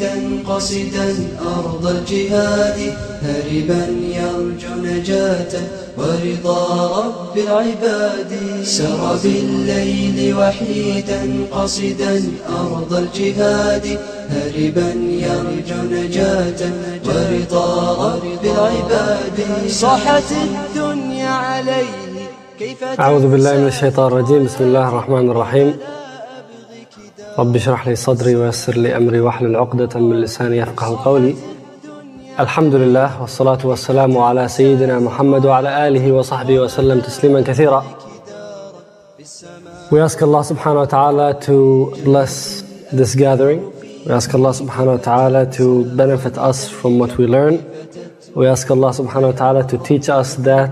وحيدا قصدا أرض الجهاد. هربا يرجو نجاة ورضا رب العباد. سر بالليل وحيدا قصدا أرض الجهاد. هربا يرجو نجاة ورضا رب العباد. صاحت الدنيا عليه كيف أعوذ بالله من الشيطان الرجيم. بسم الله الرحمن الرحيم. رب اشرح لي صدري ويسر لي أمري واحلل عقدة من لساني يفقه قولي الحمد لله والصلاة والسلام على سيدنا محمد وعلى آله وصحبه وسلم تسليما كثيرا We ask Allah subhanahu wa ta'ala to bless this gathering. We ask Allah subhanahu wa ta'ala to benefit us from what we learn. We ask Allah subhanahu wa ta'ala to teach us that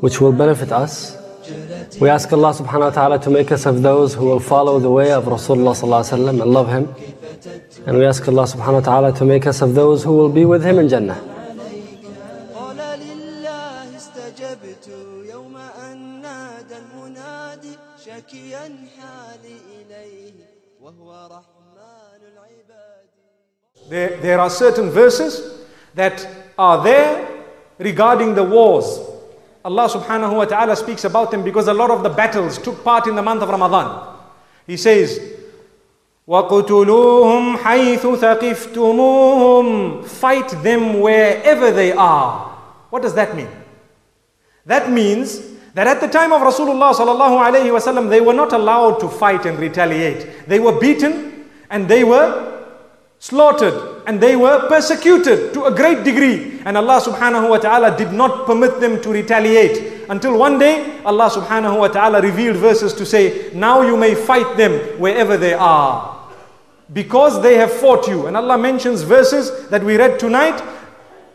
which will benefit us. We ask Allah subhanahu wa ta'ala to make us of those who will follow the way of Rasulullah sallallahu and love him. And we ask Allah subhanahu wa ta'ala to make us of those who will be with him in Jannah. There, there are certain verses that are there regarding the wars Allah subhanahu wa ta'ala speaks about them because a lot of the battles took part in the month of Ramadan. He says, وَقُتُلُوهُمْ حَيْثُ ثَقِفْتُمُوهُمْ Fight them wherever they are. What does that mean? That means that at the time of Rasulullah sallallahu alayhi wasallam, they were not allowed to fight and retaliate. They were beaten and they were slaughtered and they were persecuted to a great degree. And Allah subhanahu wa ta'ala did not permit them to retaliate. Until one day, Allah subhanahu wa ta'ala revealed verses to say, Now you may fight them wherever they are. Because they have fought you. And Allah mentions verses that we read tonight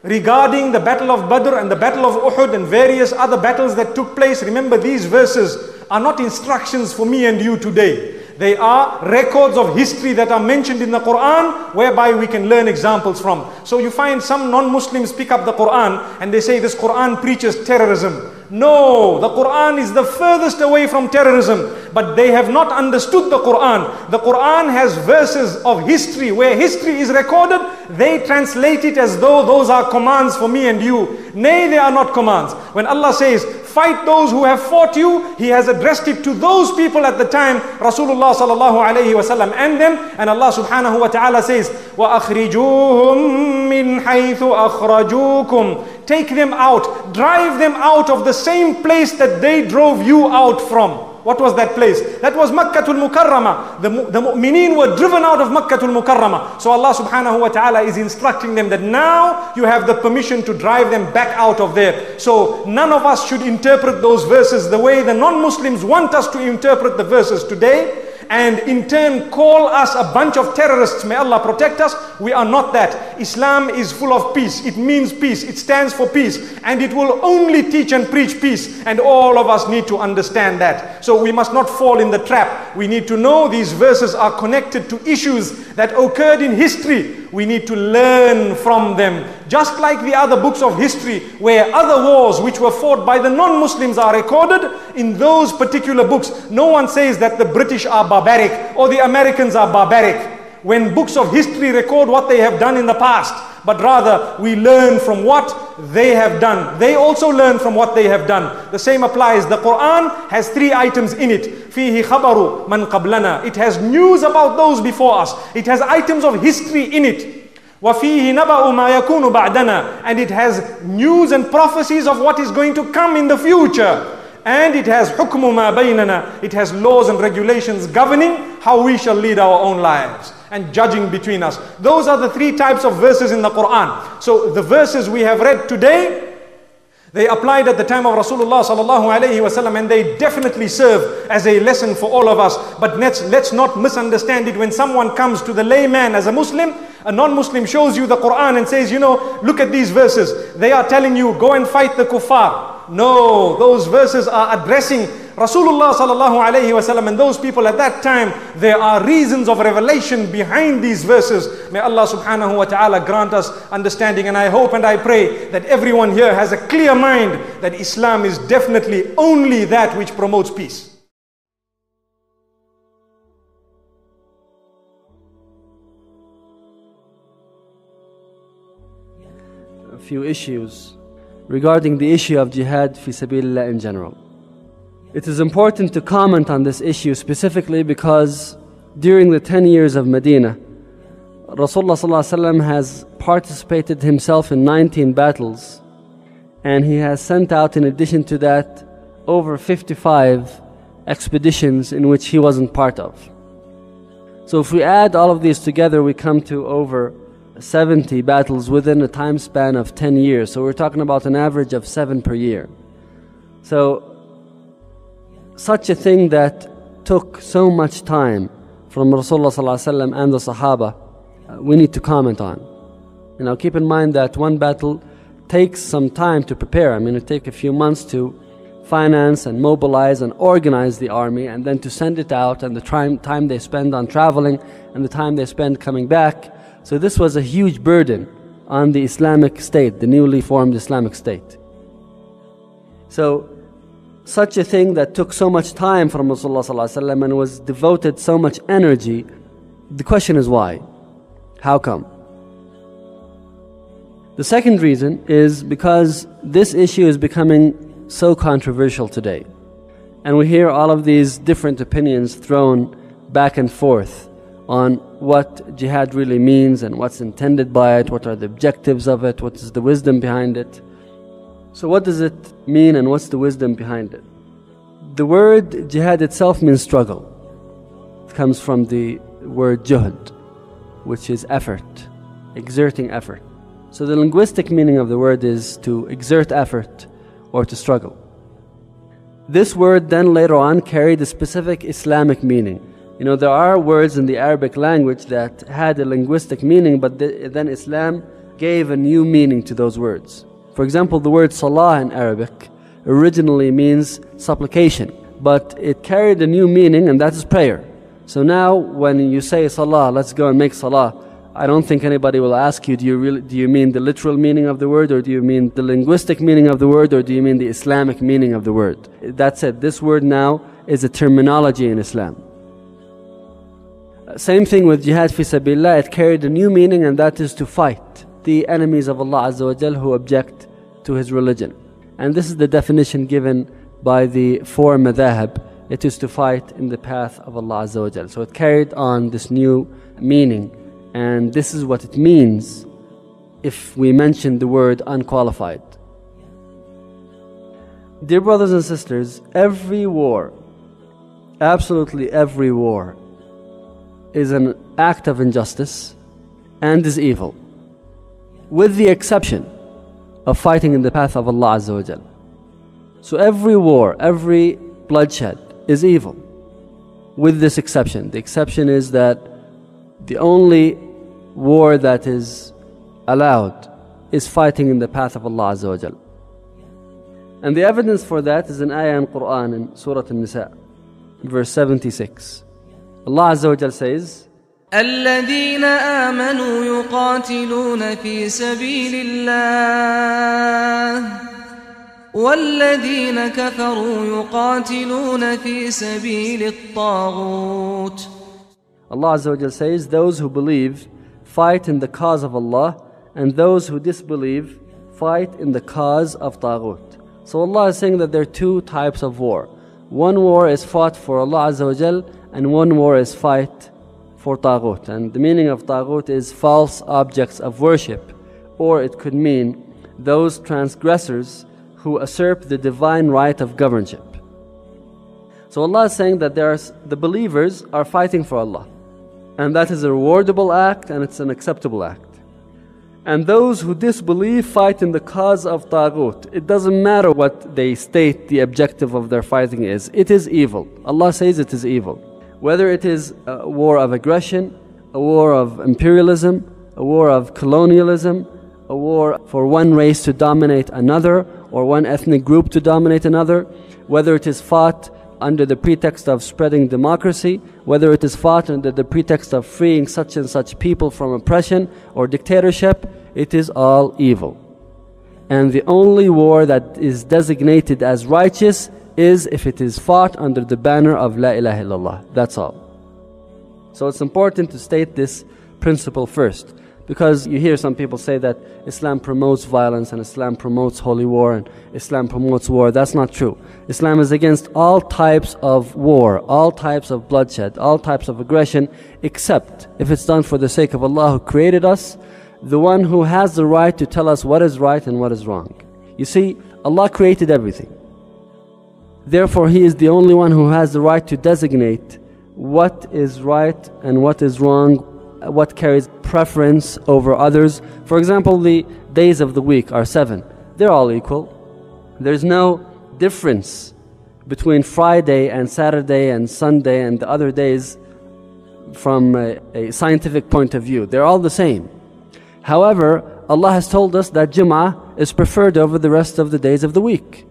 regarding the battle of Badr and the battle of Uhud and various other battles that took place. Remember, these verses are not instructions for me and you today. They are records of history that are mentioned in the Quran whereby we can learn examples from. So you find some non-Muslims pick up the Quran and they say this Quran preaches terrorism. No, the Quran is the furthest away from terrorism, but they have not understood the Quran. The Quran has verses of history where history is recorded, they translate it as though those are commands for me and you. Nay, they are not commands. When Allah says, fight those who have fought you, He has addressed it to those people at the time, Rasulullah sallallahu alayhi wasallam and them, and Allah subhanahu wa ta'ala says, وَأَخْرِجُوهُم مِّنْ حَيْثُ أَخْرَجُوكُمْ Take them out, drive them out of the same place that they drove you out from. What was that place? That was Makkatul Mukarramah. The, the mu'mineen were driven out of Makkatul Mukarramah. So Allah subhanahu wa ta'ala is instructing them that now you have the permission to drive them back out of there. So none of us should interpret those verses the way the non-Muslims want us to interpret the verses today and in turn call us a bunch of terrorists. May Allah protect us. We are not that. Islam is full of peace. It means peace. It stands for peace. And it will only teach and preach peace. And all of us need to understand that. So we must not fall in the trap. We need to know these verses are connected to issues that occurred in history. We need to learn from them. Just like the other books of history, where other wars which were fought by the non Muslims are recorded, in those particular books, no one says that the British are barbaric or the Americans are barbaric. When books of history record what they have done in the past, but rather we learn from what they have done. They also learn from what they have done. The same applies. The Quran has three items in it. فيه خبر من قبلنا. It has news about those before us. It has items of history in it. وفيه نبأ ما يكون بعدنا and it has news and prophecies of what is going to come in the future and it has حكم ما بيننا it has laws and regulations governing how we shall lead our own lives and judging between us those are the three types of verses in the Quran so the verses we have read today they applied at the time of Rasulullah sallallahu alaihi wasallam and they definitely serve as a lesson for all of us. But let's, let's not misunderstand it when someone comes to the layman as a Muslim, a non-Muslim shows you the Quran and says, you know, look at these verses. They are telling you, go and fight the kuffar. No, those verses are addressing Rasulullah sallallahu alayhi wasallam and those people at that time, there are reasons of revelation behind these verses. May Allah subhanahu wa ta'ala grant us understanding and I hope and I pray that everyone here has a clear mind that Islam is definitely only that which promotes peace. a few issues regarding the issue of jihad fi sabilillah in general. It is important to comment on this issue specifically because during the 10 years of Medina, Rasulullah has participated himself in 19 battles and he has sent out, in addition to that, over 55 expeditions in which he wasn't part of. So, if we add all of these together, we come to over 70 battles within a time span of 10 years. So we're talking about an average of 7 per year. So, such a thing that took so much time from Rasulullah and the Sahaba, uh, we need to comment on. You know, keep in mind that one battle takes some time to prepare. I mean, it takes a few months to finance and mobilize and organize the army and then to send it out and the time, time they spend on traveling and the time they spend coming back so this was a huge burden on the Islamic State, the newly formed Islamic State. So such a thing that took so much time from Rasulullah and was devoted so much energy, the question is why? How come? The second reason is because this issue is becoming so controversial today. And we hear all of these different opinions thrown back and forth on what jihad really means and what's intended by it, what are the objectives of it, what is the wisdom behind it. So, what does it mean and what's the wisdom behind it? The word jihad itself means struggle. It comes from the word juhd, which is effort, exerting effort. So, the linguistic meaning of the word is to exert effort or to struggle. This word then later on carried a specific Islamic meaning you know, there are words in the Arabic language that had a linguistic meaning, but then Islam gave a new meaning to those words. For example, the word salah in Arabic originally means supplication, but it carried a new meaning, and that is prayer. So now, when you say salah, let's go and make salah, I don't think anybody will ask you, do you, really, do you mean the literal meaning of the word, or do you mean the linguistic meaning of the word, or do you mean the Islamic meaning of the word? That's it. This word now is a terminology in Islam. Same thing with jihad fi sabilillah, it carried a new meaning and that is to fight the enemies of Allah Azza wa Jal who object to His religion. And this is the definition given by the four madhab. It is to fight in the path of Allah Azza wa. So it carried on this new meaning and this is what it means if we mention the word unqualified. Dear brothers and sisters, every war, absolutely every war, is an act of injustice and is evil, with the exception of fighting in the path of Allah Azza wa Jal. So every war, every bloodshed is evil, with this exception. The exception is that the only war that is allowed is fighting in the path of Allah Azza wa Jal. And the evidence for that is an ayah in Quran in Surah An-Nisa, verse 76. Allah Azza wa Jal says, الذين آمنوا يقاتلون في سبيل الله والذين كفروا يقاتلون في سبيل الطاغوت Allah Azza wa Jal says, Those who believe fight in the cause of Allah, and those who disbelieve fight in the cause of Taghut. So Allah is saying that there are two types of war. One war is fought for Allah Azza wa Jal, and one war is fight for Taghut. And the meaning of Taghut is false objects of worship, or it could mean those transgressors who usurp the divine right of governorship. So Allah is saying that there's, the believers are fighting for Allah. And that is a rewardable act and it's an acceptable act. And those who disbelieve fight in the cause of Taghut. It doesn't matter what they state the objective of their fighting is. It is evil. Allah says it is evil. Whether it is a war of aggression, a war of imperialism, a war of colonialism, a war for one race to dominate another, or one ethnic group to dominate another, whether it is fought under the pretext of spreading democracy, whether it is fought under the pretext of freeing such and such people from oppression or dictatorship, it is all evil. And the only war that is designated as righteous is if it is fought under the banner of La ilaha illallah. That's all. So it's important to state this principle first. Because you hear some people say that Islam promotes violence and Islam promotes holy war and Islam promotes war. That's not true. Islam is against all types of war, all types of bloodshed, all types of aggression, except if it's done for the sake of Allah who created us, the one who has the right to tell us what is right and what is wrong. You see, Allah created everything. Therefore, He is the only one who has the right to designate what is right and what is wrong, uh, what carries preference over others. For example, the days of the week are seven, they're all equal. There's no difference between Friday and Saturday and Sunday and the other days from a, a scientific point of view. They're all the same. However, Allah has told us that Jum'ah is preferred over the rest of the days of the week.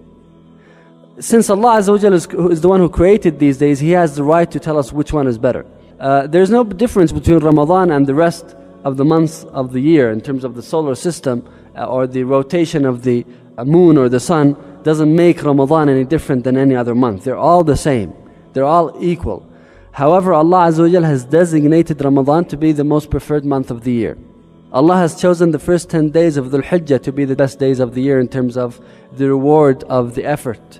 Since Allah Azza is, is the one who created these days, He has the right to tell us which one is better. Uh, there's no difference between Ramadan and the rest of the months of the year in terms of the solar system uh, or the rotation of the uh, moon or the sun doesn't make Ramadan any different than any other month. They're all the same. They're all equal. However, Allah Azza has designated Ramadan to be the most preferred month of the year. Allah has chosen the first 10 days of Dhul Hijjah to be the best days of the year in terms of the reward of the effort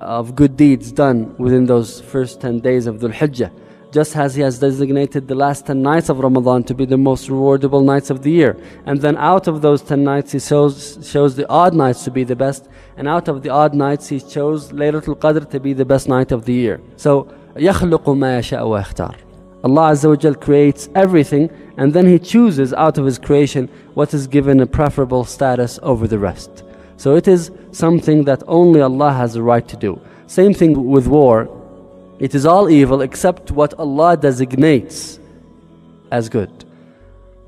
of good deeds done within those first 10 days of Dhul Hijjah just as He has designated the last 10 nights of Ramadan to be the most rewardable nights of the year. And then out of those 10 nights, He shows, shows the odd nights to be the best, and out of the odd nights, He chose Laylatul Qadr to be the best night of the year. So, يخلق ما يشاء ويختار. Allah Azza wa creates everything and then He chooses out of His creation what is given a preferable status over the rest. So it is something that only Allah has the right to do. Same thing with war. It is all evil except what Allah designates as good.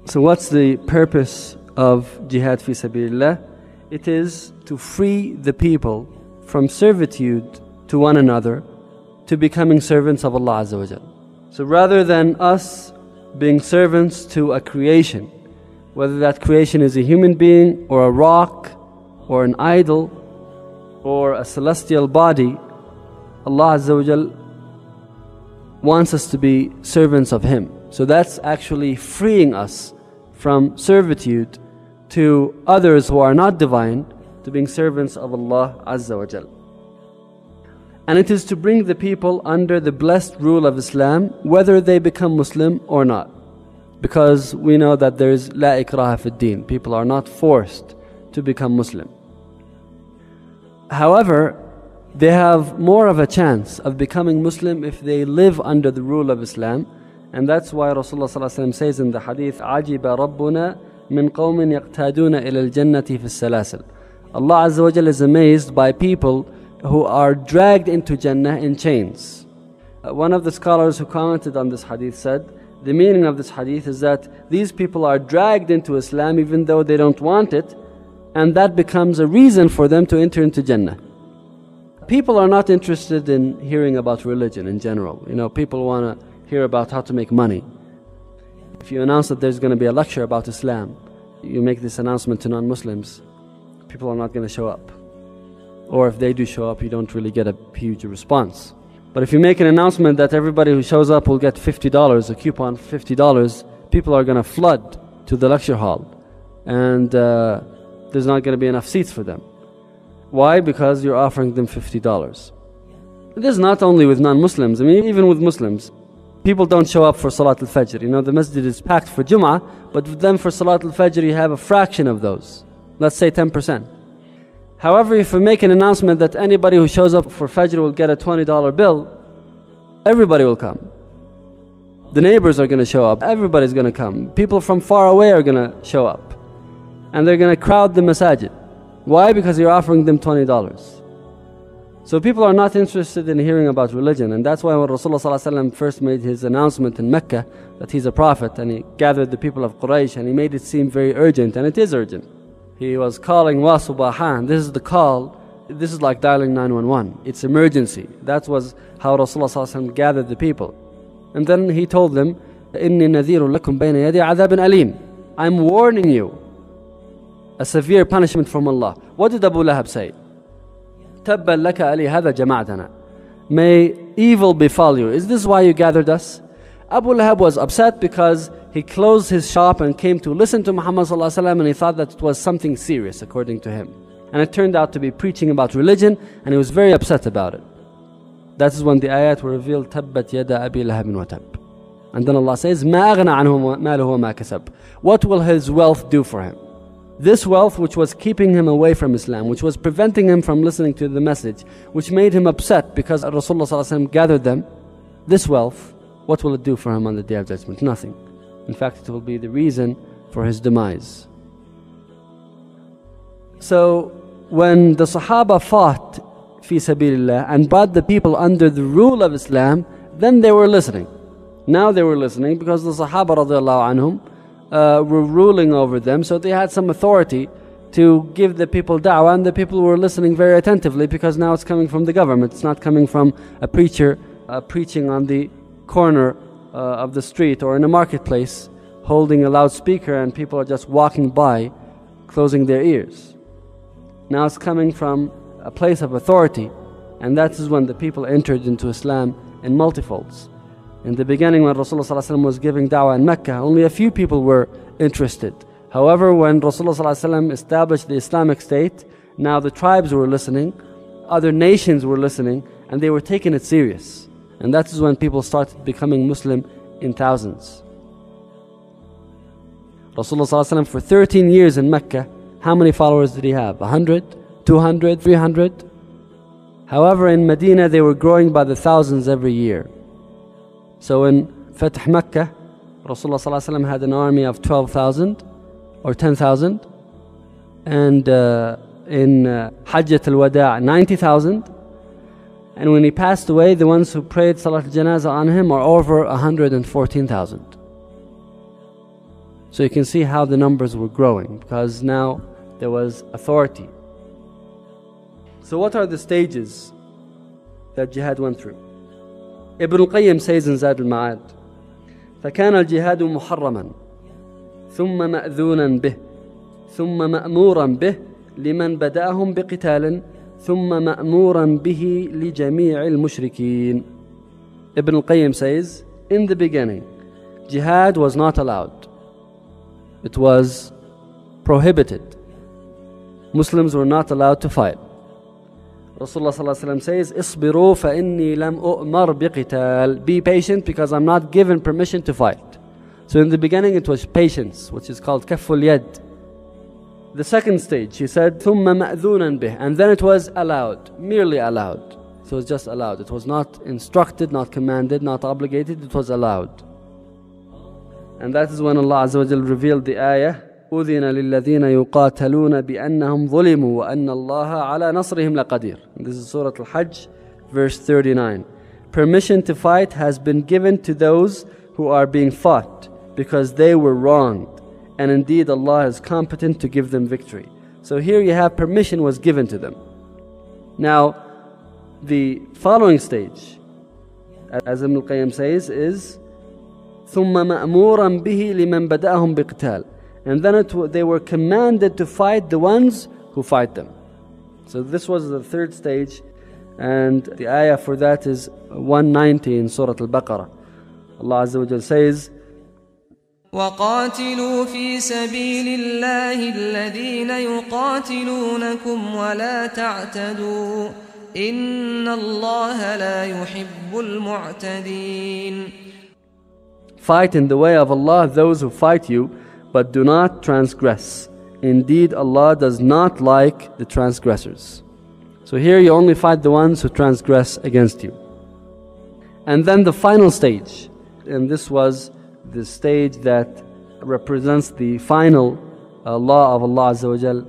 So, what's the purpose of jihad fi sabilillah? It is to free the people from servitude to one another to becoming servants of Allah Azza wa So, rather than us being servants to a creation, whether that creation is a human being or a rock or an idol or a celestial body, Allah Azza wa wants us to be servants of Him. So that's actually freeing us from servitude to others who are not divine to being servants of Allah Azza wa. And it is to bring the people under the blessed rule of Islam whether they become Muslim or not. Because we know that there is La ikraha fi. People are not forced to become Muslim. However, they have more of a chance of becoming Muslim if they live under the rule of Islam. And that's why Rasulullah says in the hadith, عَجِبَ رَبُّنَا مِنْ قَوْمٍ يَقْتَادُونَ إِلَى الْجَنَّةِ فِي السَّلَاسِلِ Allah Azza wa Jal is amazed by people who are dragged into Jannah in chains. Uh, one of the scholars who commented on this hadith said, the meaning of this hadith is that these people are dragged into Islam even though they don't want it, and that becomes a reason for them to enter into Jannah. People are not interested in hearing about religion in general. You know, people want to hear about how to make money. If you announce that there's going to be a lecture about Islam, you make this announcement to non Muslims, people are not going to show up. Or if they do show up, you don't really get a huge response. But if you make an announcement that everybody who shows up will get $50, a coupon $50, people are going to flood to the lecture hall. And uh, there's not going to be enough seats for them. Why? Because you're offering them $50. This is not only with non-Muslims, I mean even with Muslims. People don't show up for Salat al-Fajr. You know, the masjid is packed for Jum'ah, but then for Salat al-Fajr you have a fraction of those. Let's say 10%. However, if we make an announcement that anybody who shows up for Fajr will get a $20 bill, everybody will come. The neighbors are going to show up. Everybody's going to come. People from far away are going to show up and they're going to crowd the masajid. Why? Because you're offering them $20. So people are not interested in hearing about religion, and that's why when Rasulullah first made his announcement in Mecca that he's a prophet, and he gathered the people of Quraysh, and he made it seem very urgent, and it is urgent. He was calling wa subahan. This is the call. This is like dialing 911. It's emergency. That was how Rasulullah gathered the people, and then he told them, "Inni nadhiru lakum bayna yadi alim." I'm warning you A severe punishment from Allah. What did Abu Lahab say? تَبًّا لَكَ أَلِي هَذَا جَمَعْتَنَا May evil befall you. Is this why you gathered us? Abu Lahab was upset because he closed his shop and came to listen to Muhammad and he thought that it was something serious according to him. And it turned out to be preaching about religion and he was very upset about it. That is when the ayat were revealed, تَبَّتْ يَدَ أَبِي لَهَبٍ وَتَبٍّ And then Allah says, مَا أَغْنَى عَنْهُ مَالُهُ وَمَا كَسَبْ What will his wealth do for him? This wealth which was keeping him away from Islam, which was preventing him from listening to the message, which made him upset because Rasulullah gathered them, this wealth, what will it do for him on the Day of Judgment? Nothing. In fact, it will be the reason for his demise. So, when the Sahaba fought fi sabilillah and brought the people under the rule of Islam, then they were listening. Now they were listening because the Sahaba radiallahu anhum uh, were ruling over them, so they had some authority to give the people da'wah, and the people were listening very attentively because now it's coming from the government. It's not coming from a preacher uh, preaching on the corner uh, of the street or in a marketplace holding a loudspeaker and people are just walking by closing their ears. Now it's coming from a place of authority, and that is when the people entered into Islam in multifolds. In the beginning, when Rasulullah was giving da'wah in Mecca, only a few people were interested. However, when Rasulullah established the Islamic State, now the tribes were listening, other nations were listening, and they were taking it serious. And that is when people started becoming Muslim in thousands. Rasulullah for 13 years in Mecca, how many followers did he have? 100, 200, 300? However, in Medina they were growing by the thousands every year. So in Fatih Mecca, Rasulullah had an army of 12,000 or 10,000. And uh, in uh, Hajjat al Wada', 90,000. And when he passed away, the ones who prayed Salat al-Janazah on him are over 114,000. So you can see how the numbers were growing because now there was authority. So what are the stages that jihad went through? ابن القيم in زاد المعاد فكان الجهاد محرما ثم مأذونا به ثم مأمورا به لمن بدأهم بقتال ثم مأمورا به لجميع المشركين Ibn al-Qayyim says in the beginning jihad was not allowed it was prohibited Muslims were not allowed to fight Rasulullah ﷺ says, "Isbiru fa inni lam u'mar biqital." Be patient because I'm not given permission to fight. So in the beginning it was patience, which is called kaful yad. The second stage, he said, ثُمَّ مَأْذُونًا بِهِ And then it was allowed, merely allowed. So it was just allowed. It was not instructed, not commanded, not obligated, it was allowed. And that is when Allah Azza wa revealed the ayah, أذن للذين يقاتلون بأنهم ظلموا وأن الله على نصرهم لقدير. This is Surah Al-Hajj, verse 39. Permission to fight has been given to those who are being fought because they were wronged. And indeed Allah is competent to give them victory. So here you have permission was given to them. Now, the following stage, as Ibn al-Qayyim says, is ثم مأمورا به لمن بدأهم بقتال and then it, they were commanded to fight the ones who fight them. So this was the third stage, and the ayah for that is 190 in Surah Al-Baqarah. Allah Azza wa says, وقاتلوا في سبيل الله الذين يقاتلونكم ولا تعتدوا إن الله لا يحب المعتدين Fight in the way of Allah those who fight you but do not transgress. Indeed, Allah does not like the transgressors. So here you only fight the ones who transgress against you. And then the final stage, and this was the stage that represents the final uh, law of Allah Azza wa Jal,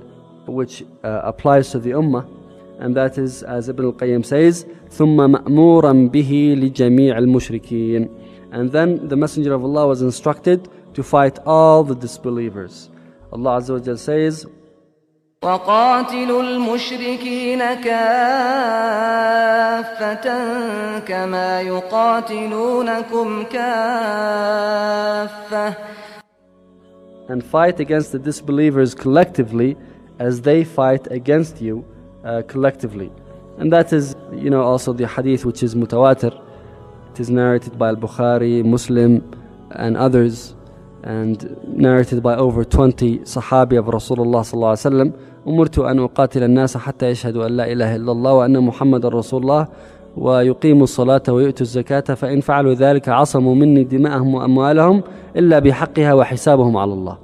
which uh, applies to the Ummah, and that is, as Ibn al-Qayyim says, ثُمَّ مَأْمُورًا بِهِ لِجَمِيعِ الْمُشْرِكِينَ And then the Messenger of Allah was instructed to fight all the disbelievers. Allah Azza wa Jal says, وقاتلوا المشركين كافة كما يقاتلونكم كافة and fight against the disbelievers collectively as they fight against you uh, collectively. And that is, you know, also the hadith which is mutawatir. It is narrated by Al-Bukhari, Muslim and others and narrated by over 20 Sahabi of Rasulullah sallallahu alaihi wasallam. أمرت أن أقاتل الناس حتى يشهدوا أن لا إله إلا الله وأن محمد رسول الله ويقيموا الصلاة ويؤتوا الزكاة فإن فعلوا ذلك عصموا مني دماءهم وأموالهم إلا بحقها وحسابهم على الله.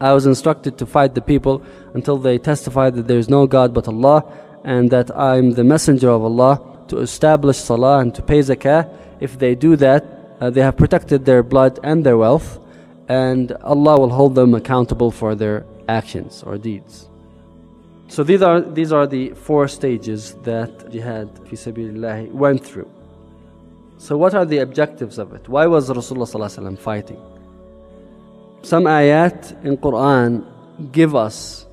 I was instructed to fight the people until they testify that there is no God but Allah and that I am the messenger of Allah to establish salah and to pay zakah. If they do that, uh, they have protected their blood and their wealth and Allah will hold them accountable for their actions or deeds. So these are, these are the four stages that jihad fi sabilillah went through. So what are the objectives of it? Why was Rasulullah fighting? Some ayat in Quran give us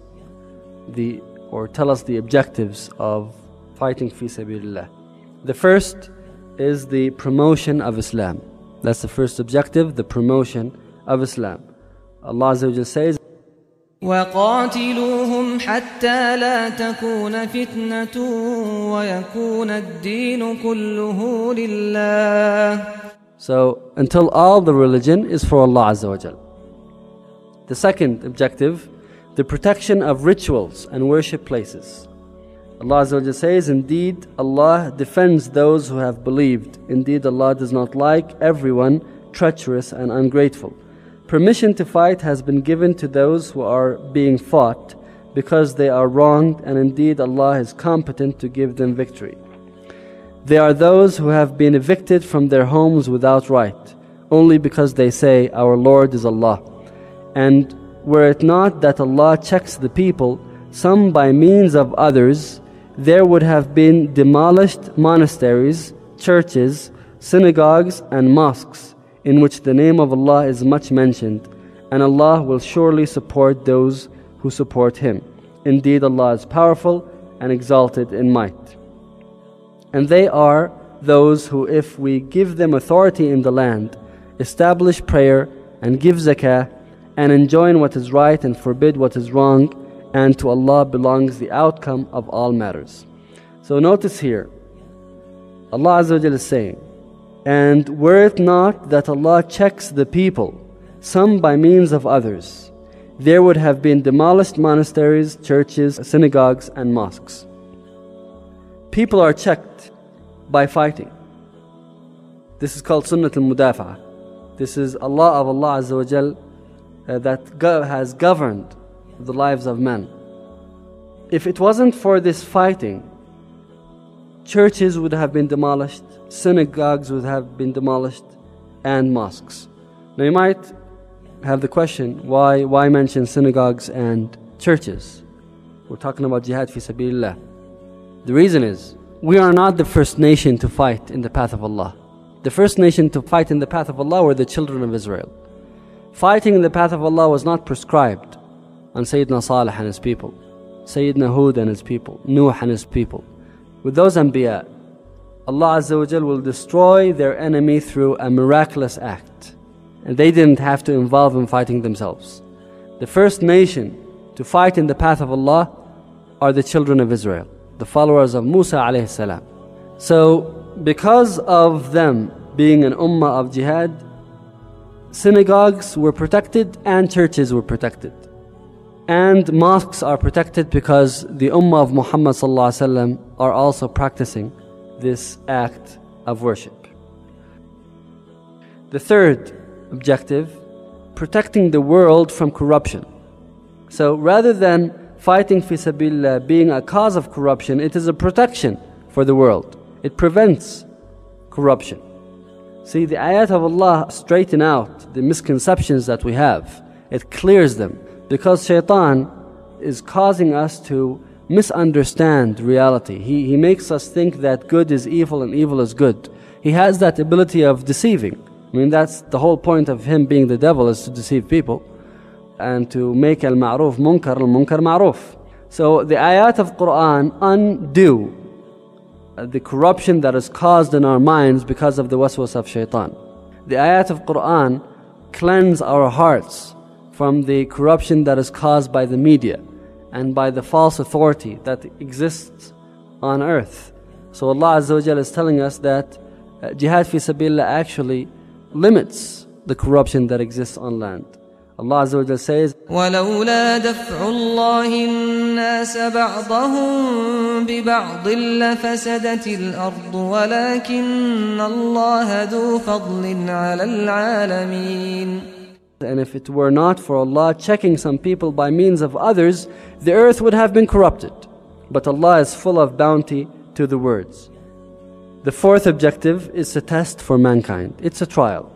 the or tell us the objectives of fighting fi sabilillah. The first is the promotion of Islam. That's the first objective, the promotion of Islam. Allah Azza wa says, وقاتلوهم حتى لا تكون فتنة ويكون الدين كله لله So until all the religion is for Allah Azza wa Jal. The second objective, the protection of rituals and worship places. Allah Azza wa Jal says, Indeed, Allah defends those who have believed. Indeed, Allah does not like everyone treacherous and ungrateful. Permission to fight has been given to those who are being fought because they are wronged, and indeed Allah is competent to give them victory. They are those who have been evicted from their homes without right, only because they say, Our Lord is Allah. And were it not that Allah checks the people, some by means of others, there would have been demolished monasteries, churches, synagogues, and mosques in which the name of Allah is much mentioned, and Allah will surely support those who support Him. Indeed, Allah is powerful and exalted in might. And they are those who, if we give them authority in the land, establish prayer and give zakah, and enjoin what is right and forbid what is wrong, and to Allah belongs the outcome of all matters. So notice here, Allah Azza wa is saying, and were it not that Allah checks the people, some by means of others, there would have been demolished monasteries, churches, synagogues, and mosques. People are checked by fighting. This is called Sunnat al. This is Allah of Allah Azza wa Jal uh, that has governed the lives of men. If it wasn't for this fighting, churches would have been demolished, synagogues would have been demolished, and mosques. Now you might have the question why, why mention synagogues and churches? We're talking about jihad fi sabilillah. The reason is we are not the first nation to fight in the path of Allah. The first nation to fight in the path of Allah were the children of Israel. Fighting in the path of Allah was not prescribed on Sayyidina Salih and his people, Sayyidina Hud and his people, Nuh and his people. With those Anbiya, Allah Azza will destroy their enemy through a miraculous act. And they didn't have to involve in fighting themselves. The first nation to fight in the path of Allah are the children of Israel, the followers of Musa alayhi salam. So, because of them being an ummah of jihad, synagogues were protected and churches were protected. And mosques are protected because the ummah of Muhammad are also practicing this act of worship. The third objective, protecting the world from corruption. So rather than fighting fi sabilillah being a cause of corruption, it is a protection for the world. It prevents corruption. See, the ayat of Allah straighten out the misconceptions that we have. It clears them because shaitan is causing us to misunderstand reality. He, he makes us think that good is evil and evil is good. He has that ability of deceiving. I mean, that's the whole point of him being the devil is to deceive people and to make al ma'ruf munkar al munkar ma'ruf. So the ayat of Quran undo uh, the corruption that is caused in our minds because of the waswas of shaitan. The ayat of Quran cleanse our hearts from the corruption that is caused by the media and by the false authority that exists on earth. So Allah Azza wa is telling us that uh, jihad fi sabilillah actually limits the corruption that exists on land. Allah Azza wa says, ولولا دفع الله الناس بعضهم ببعض لفسدت الأرض ولكن الله ذو فضل على العالمين And if it were not for Allah checking some people by means of others, the earth would have been corrupted. But Allah is full of bounty to the words. The fourth objective is a test for mankind. It's a trial.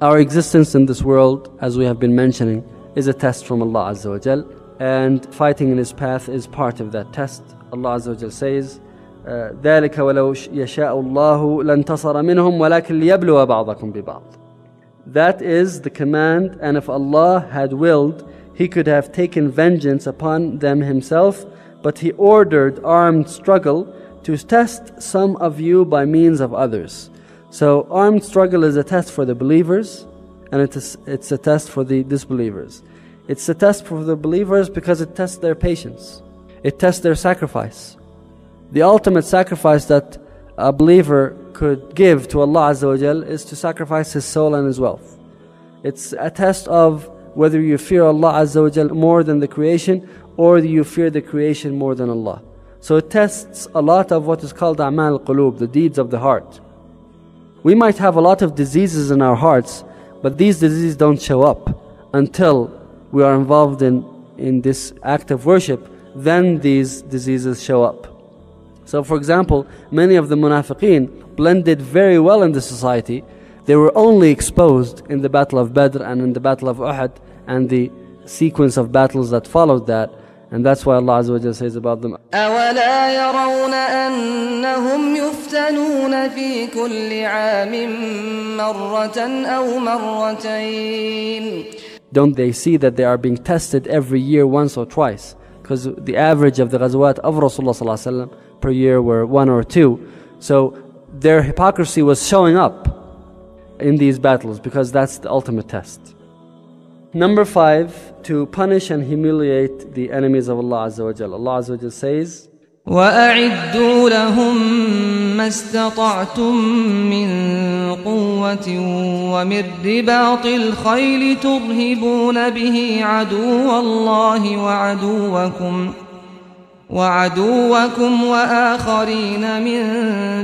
Our existence in this world, as we have been mentioning, is a test from Allah Azza wa Jal, and fighting in His path is part of that test. Allah Azza wa Jal says, ذلك ولو يشاء الله لانتصر منهم ولكن ليبلو بعضكم ببعض that is the command, and if Allah had willed, He could have taken vengeance upon them Himself, but He ordered armed struggle to test some of you by means of others. So, armed struggle is a test for the believers, and it is, it's a test for the disbelievers. It's a test for the believers because it tests their patience, it tests their sacrifice. The ultimate sacrifice that a believer could give to Allah Azza wa Jal is to sacrifice his soul and his wealth. It's a test of whether you fear Allah Azza wa Jal more than the creation or you fear the creation more than Allah. So it tests a lot of what is called a'mal al qulub, the deeds of the heart. We might have a lot of diseases in our hearts, but these diseases don't show up until we are involved in, in this act of worship, then these diseases show up. So for example, many of the munafiqeen blended very well in the society. They were only exposed in the battle of Badr and in the battle of Uhud and the sequence of battles that followed that. And that's why Allah Azza wa says about them, أولا يرون أنهم يفتنون في كل عام مرة أو مرتين Don't they see that they are being tested every year once or twice? Because the average of the ghazwat of Rasulullah per year were one or two. So their hypocrisy was showing up in these battles because that's the ultimate test. Number five, to punish and humiliate the enemies of Allah Azza wa Jal. Allah Azza wa Jal says, وأعدوا لهم ما استطعتم من قوة ومن رباط الخيل ترهبون به عدو الله وعدوكم وعدوكم وآخرين من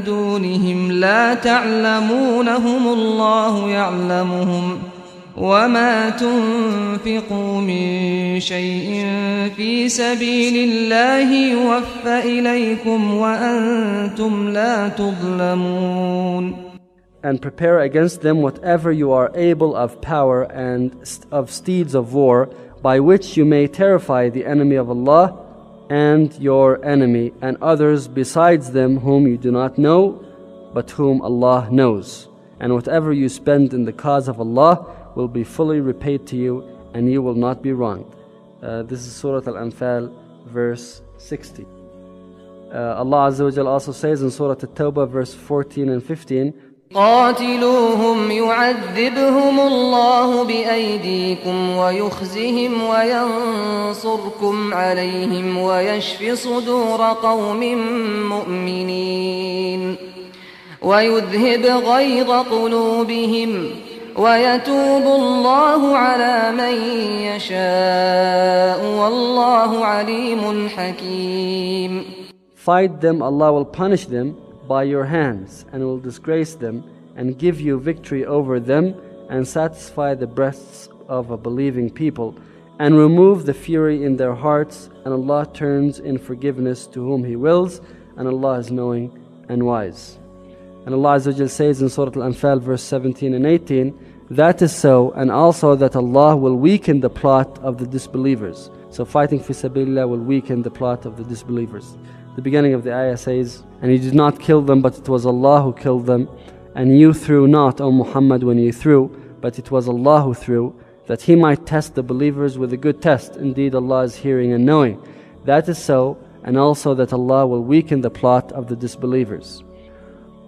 دونهم لا تعلمونهم الله يعلمهم وما تنفقوا من شيء في سبيل الله يوفى إليكم وأنتم لا تظلمون And prepare against them whatever you are able of power and of steeds of war, by which you may terrify the enemy of Allah and your enemy and others besides them whom you do not know, but whom Allah knows. And whatever you spend in the cause of Allah will be fully repaid to you, and you will not be wronged. Uh, this is Surah Al Anfal, verse 60. Uh, Allah Azza wa also says in Surah Al Tawbah, verse 14 and 15, قاتلوهم يعذبهم الله بأيديكم ويخزهم وينصركم عليهم ويشف صدور قوم مؤمنين ويذهب غيظ قلوبهم ويتوب الله على من يشاء والله عليم حكيم. Fight them, Allah will punish them by your hands and will disgrace them and give you victory over them and satisfy the breasts of a believing people and remove the fury in their hearts and Allah turns in forgiveness to whom He wills and Allah is knowing and wise. And Allah Azza says in Surah Al-Anfal verse 17 and 18 that is so and also that Allah will weaken the plot of the disbelievers. So fighting fi sabilillah will weaken the plot of the disbelievers. The beginning of the ayah says, And he did not kill them, but it was Allah who killed them. And you threw not, O Muhammad, when you threw, but it was Allah who threw, that He might test the believers with a good test. Indeed, Allah is hearing and knowing. That is so, and also that Allah will weaken the plot of the disbelievers.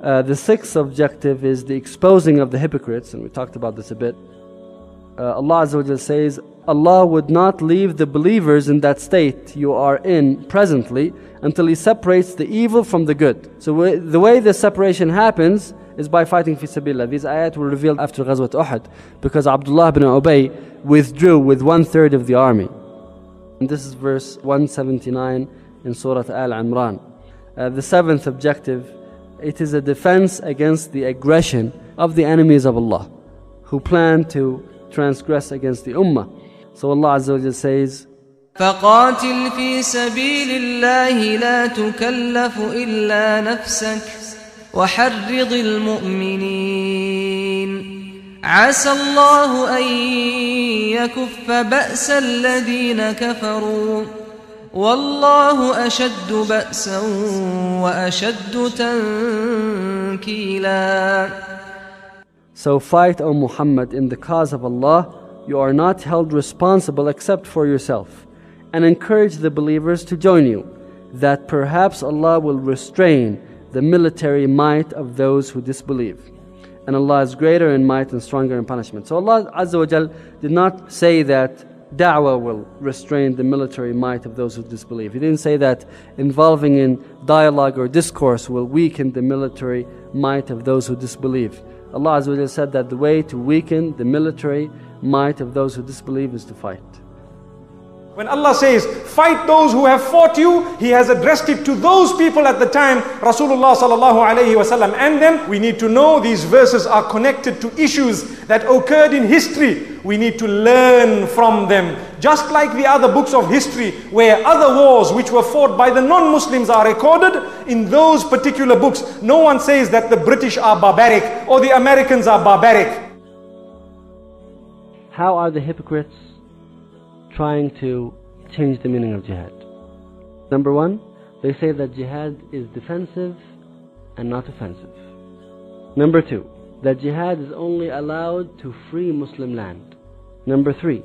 Uh, the sixth objective is the exposing of the hypocrites, and we talked about this a bit. Uh, Allah says, Allah would not leave the believers in that state you are in presently until He separates the evil from the good. So the way this separation happens is by fighting fi sabilillah. These ayat were revealed after Ghazwat Uhud because Abdullah ibn Ubay withdrew with one third of the army. And this is verse 179 in Surah Al Imran. Uh, the seventh objective it is a defense against the aggression of the enemies of Allah who plan to transgress against the Ummah. So Allah Azza wa says, فقاتل في سبيل الله لا تكلف إلا نفسك وحرض المؤمنين عسى الله أن يكف بأس الذين كفروا والله أشد بأسا وأشد تنكيلا So fight, O Muhammad, in the cause of Allah. You are not held responsible except for yourself. And encourage the believers to join you, that perhaps Allah will restrain the military might of those who disbelieve. And Allah is greater in might and stronger in punishment. So Allah Azza wa Jal did not say that da'wah will restrain the military might of those who disbelieve. He didn't say that involving in dialogue or discourse will weaken the military might of those who disbelieve. Allah Azza said that the way to weaken the military might of those who disbelieve is to fight. When Allah says, fight those who have fought you, He has addressed it to those people at the time, Rasulullah sallallahu alayhi wasallam. And then we need to know these verses are connected to issues that occurred in history. We need to learn from them. Just like the other books of history, where other wars which were fought by the non-Muslims are recorded, in those particular books, no one says that the British are barbaric or the Americans are barbaric. How are the hypocrites trying to change the meaning of jihad. Number one, they say that jihad is defensive and not offensive. Number two, that jihad is only allowed to free Muslim land. Number three,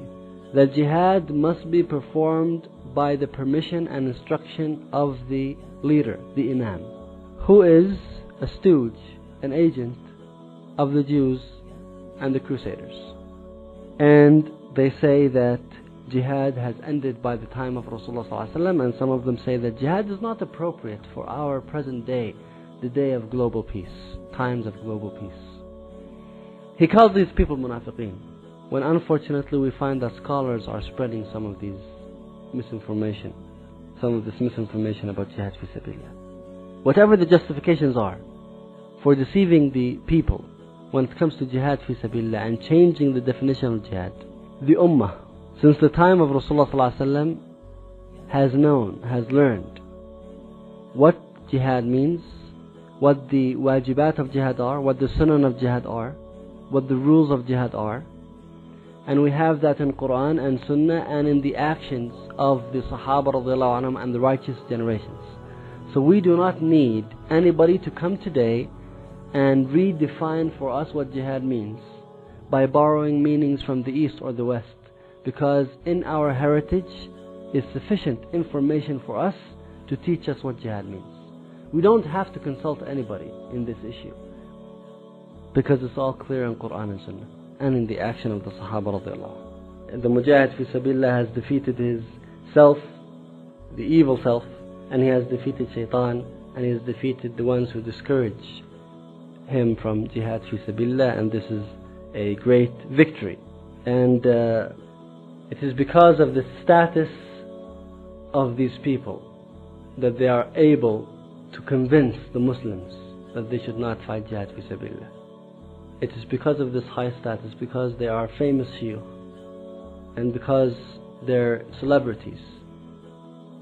that jihad must be performed by the permission and instruction of the leader, the Imam, who is a stooge, an agent of the Jews and the Crusaders. And they say that jihad has ended by the time of Rasulullah ﷺ, and some of them say that jihad is not appropriate for our present day, the day of global peace, times of global peace. He calls these people munafiqeen, when unfortunately we find that scholars are spreading some of these misinformation, some of this misinformation about jihad fi sabilillah. Whatever the justifications are for deceiving the people when it comes to jihad fi sabilillah and changing the definition of jihad, the ummah since the time of Rasulullah ﷺ has known, has learned what jihad means, what the wajibat of jihad are, what the sunan of jihad are, what the rules of jihad are. And we have that in Quran and Sunnah and in the actions of the Sahaba anhum and the righteous generations. So we do not need anybody to come today and redefine for us what jihad means by borrowing meanings from the East or the West because in our heritage is sufficient information for us to teach us what jihad means. We don't have to consult anybody in this issue because it's all clear in Quran and Sunnah and in the action of the Sahaba radiallahu The Mujahid fi Sabilillah has defeated his self, the evil self, and he has defeated shaitan and he has defeated the ones who discourage him from jihad fi Sabilillah and this is a great victory. And uh, it is because of the status of these people that they are able to convince the Muslims that they should not fight jihad fi sabilillah. It is because of this high status, because they are famous here and because they're celebrities.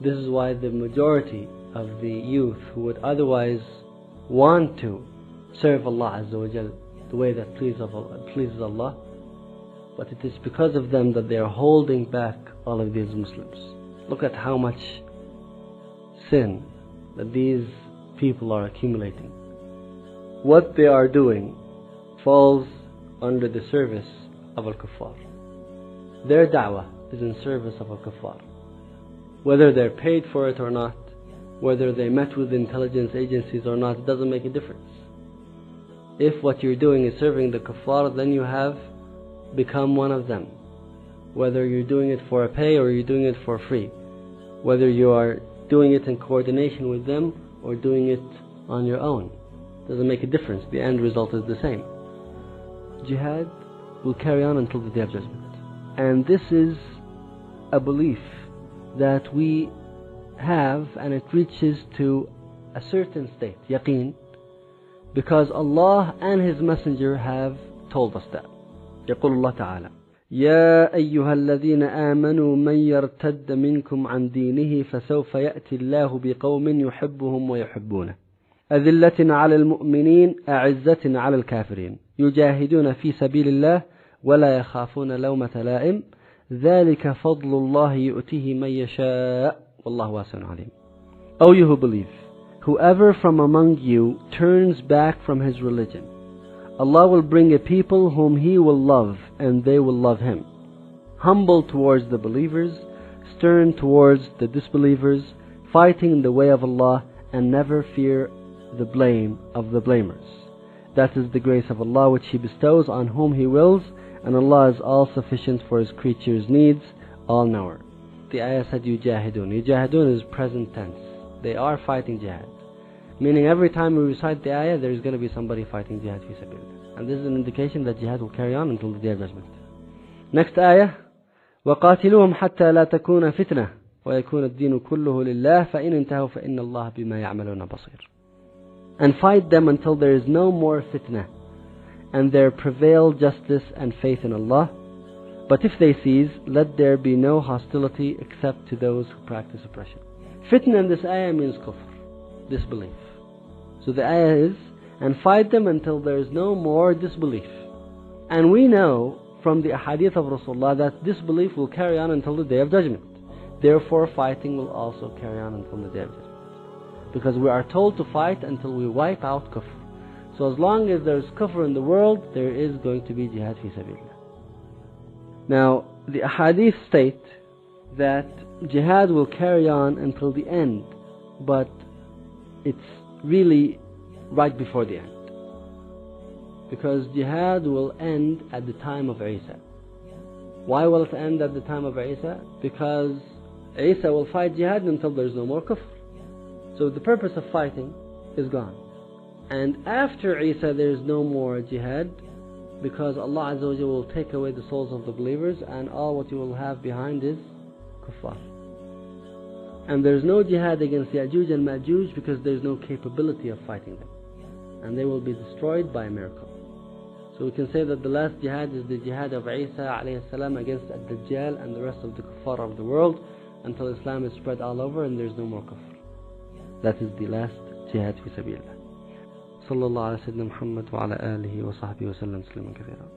This is why the majority of the youth who would otherwise want to serve Allah Azza wa the way that pleases Allah but it is because of them that they are holding back all of these Muslims. Look at how much sin that these people are accumulating. What they are doing falls under the service of Al-Kuffar. Their da'wah is in service of Al-Kuffar. Whether they're paid for it or not, whether they met with intelligence agencies or not, it doesn't make a difference. If what you're doing is serving the kuffar, then you have become one of them. Whether you're doing it for a pay or you're doing it for free. Whether you are doing it in coordination with them or doing it on your own. Doesn't make a difference. The end result is the same. Jihad will carry on until the Day of Judgment. And this is a belief that we have and it reaches to a certain state, yaqeen, because Allah and His Messenger have told us that. يقول الله تعالى يا أيها الذين آمنوا من يرتد منكم عن دينه فسوف يأتي الله بقوم يحبهم ويحبونه. أذلة على المؤمنين أعزة على الكافرين. يجاهدون في سبيل الله ولا يخافون لومة لائم. ذلك فضل الله يؤتيه من يشاء. والله واسع عليم. O you who believe, whoever from among you turns back from his religion, Allah will bring a people whom He will love and they will love Him. Humble towards the believers, stern towards the disbelievers, fighting in the way of Allah and never fear the blame of the blamers. That is the grace of Allah which He bestows on whom He wills and Allah is all sufficient for His creatures' needs, all knower. The ayah said yujahidun. Yujahidun is present tense. They are fighting jihad. Meaning every time we recite the ayah, there is going to be somebody fighting jihad fi sabilillah. And this is an indication that jihad will carry on until the day of judgment. Next ayah. وقاتلوهم حتى لا تكون فتنة ويكون الدين كله لله فإن انتهوا فإن الله بما يعملون بصير. And fight them until there is no more fitna and there prevail justice and faith in Allah. But if they cease, let there be no hostility except to those who practice oppression. Fitna in this ayah means kufr, disbelief. So the ayah is, and fight them until there is no more disbelief. And we know from the hadith of Rasulullah that disbelief will carry on until the day of judgment. Therefore, fighting will also carry on until the day of judgment. Because we are told to fight until we wipe out kufr. So as long as there is kufr in the world, there is going to be jihad fi sabilillah. Now, the hadith state that jihad will carry on until the end, but it's really right before the end. Because jihad will end at the time of Isa. Why will it end at the time of Isa? Because Isa will fight jihad until there's no more kufr. So the purpose of fighting is gone. And after Isa there is no more jihad because Allah Azza wa will take away the souls of the believers and all what you will have behind is kuffar. And there is no jihad against Ya'juj and Ma'juj because there is no capability of fighting them. And they will be destroyed by a miracle. So we can say that the last jihad is the jihad of Isa alayhi salam against Ad-Dajjal and the rest of the kuffar of the world until Islam is spread all over and there is no more kufr. That is the last jihad fi sabilillah. صلى الله على سيدنا محمد وعلى آله وصحبه وسلم تسليما كثيرا